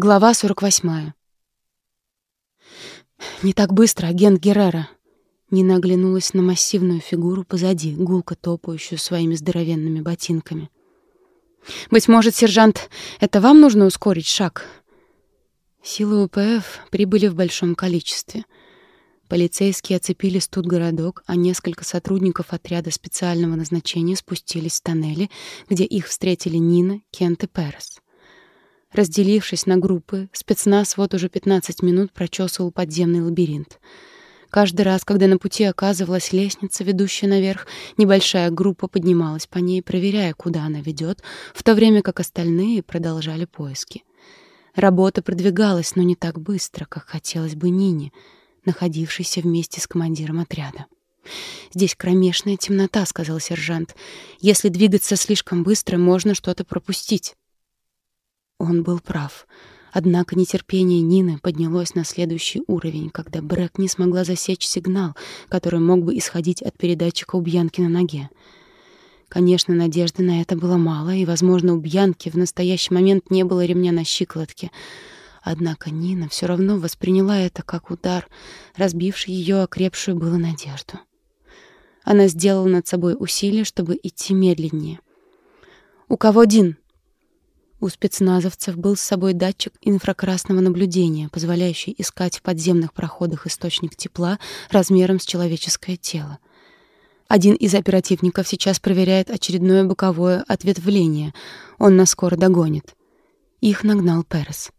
Глава 48. «Не так быстро, агент Геррера!» Нина оглянулась на массивную фигуру позади, гулко топающую своими здоровенными ботинками. «Быть может, сержант, это вам нужно ускорить шаг?» Силы УПФ прибыли в большом количестве. Полицейские оцепили студгородок, а несколько сотрудников отряда специального назначения спустились в тоннели, где их встретили Нина, Кент и Перес. Разделившись на группы, спецназ вот уже 15 минут прочесывал подземный лабиринт. Каждый раз, когда на пути оказывалась лестница, ведущая наверх, небольшая группа поднималась по ней, проверяя, куда она ведет, в то время как остальные продолжали поиски. Работа продвигалась, но не так быстро, как хотелось бы Нине, находившейся вместе с командиром отряда. «Здесь кромешная темнота», — сказал сержант. «Если двигаться слишком быстро, можно что-то пропустить». Он был прав. Однако нетерпение Нины поднялось на следующий уровень, когда Брэк не смогла засечь сигнал, который мог бы исходить от передатчика у Бьянки на ноге. Конечно, надежды на это было мало, и, возможно, у Бьянки в настоящий момент не было ремня на щиколотке. Однако Нина все равно восприняла это как удар, разбивший ее окрепшую было надежду. Она сделала над собой усилие, чтобы идти медленнее. «У кого Дин?» У спецназовцев был с собой датчик инфракрасного наблюдения, позволяющий искать в подземных проходах источник тепла размером с человеческое тело. Один из оперативников сейчас проверяет очередное боковое ответвление. Он нас скоро догонит. Их нагнал Перес.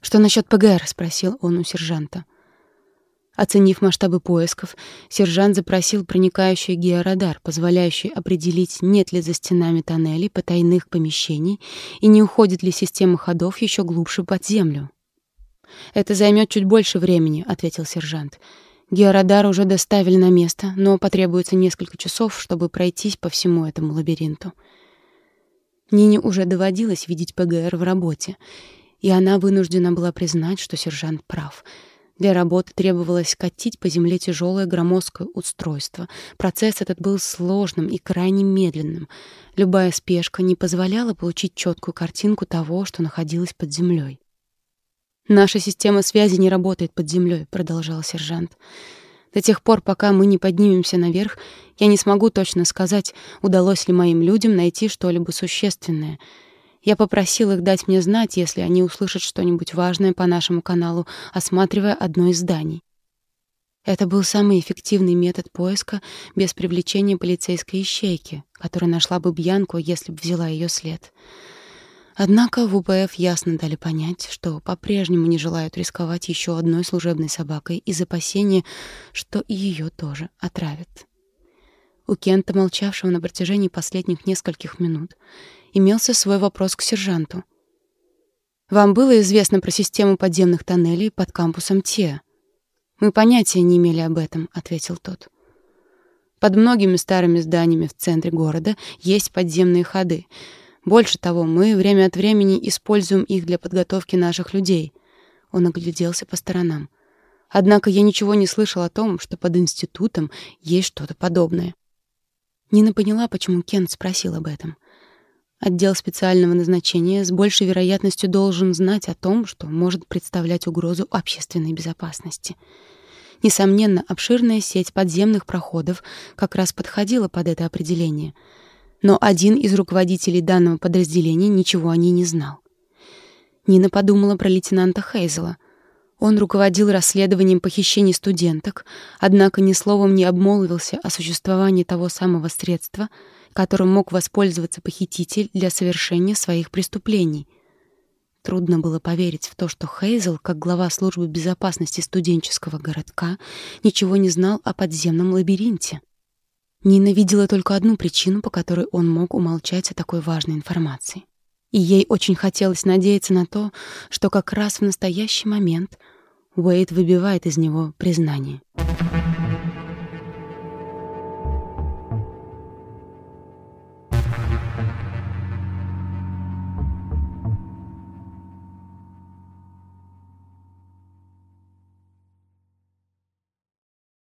«Что насчет ПГР?» — спросил он у сержанта. Оценив масштабы поисков, сержант запросил проникающий георадар, позволяющий определить, нет ли за стенами тоннелей потайных помещений и не уходит ли система ходов еще глубже под землю. «Это займет чуть больше времени», — ответил сержант. «Георадар уже доставили на место, но потребуется несколько часов, чтобы пройтись по всему этому лабиринту». Нине уже доводилось видеть ПГР в работе, и она вынуждена была признать, что сержант прав — для работы требовалось катить по земле тяжелое громоздкое устройство. Процесс этот был сложным и крайне медленным. Любая спешка не позволяла получить четкую картинку того, что находилось под землей. «Наша система связи не работает под землей», — продолжал сержант. «До тех пор, пока мы не поднимемся наверх, я не смогу точно сказать, удалось ли моим людям найти что-либо существенное — я попросил их дать мне знать, если они услышат что-нибудь важное по нашему каналу, осматривая одно из зданий. Это был самый эффективный метод поиска без привлечения полицейской ищейки, которая нашла бы Бьянку, если бы взяла ее след. Однако в УПФ ясно дали понять, что по-прежнему не желают рисковать еще одной служебной собакой из опасения, что ее тоже отравят. У Кента, молчавшего на протяжении последних нескольких минут, имелся свой вопрос к сержанту. «Вам было известно про систему подземных тоннелей под кампусом ТИА?» «Мы понятия не имели об этом», — ответил тот. «Под многими старыми зданиями в центре города есть подземные ходы. Больше того, мы время от времени используем их для подготовки наших людей». Он огляделся по сторонам. Однако я ничего не слышал о том, что под институтом есть что-то подобное. Нина поняла, почему Кент спросил об этом — Отдел специального назначения с большей вероятностью должен знать о том, что может представлять угрозу общественной безопасности. Несомненно, обширная сеть подземных проходов как раз подходила под это определение. Но один из руководителей данного подразделения ничего о ней не знал. Нина подумала про лейтенанта Хейзела. Он руководил расследованием похищений студенток, однако ни словом не обмолвился о существовании того самого средства — которым мог воспользоваться похититель для совершения своих преступлений. Трудно было поверить в то, что Хейзел, как глава службы безопасности студенческого городка, ничего не знал о подземном лабиринте. Нина видела только одну причину, по которой он мог умолчать о такой важной информации. И ей очень хотелось надеяться на то, что как раз в настоящий момент Уэйд выбивает из него признание.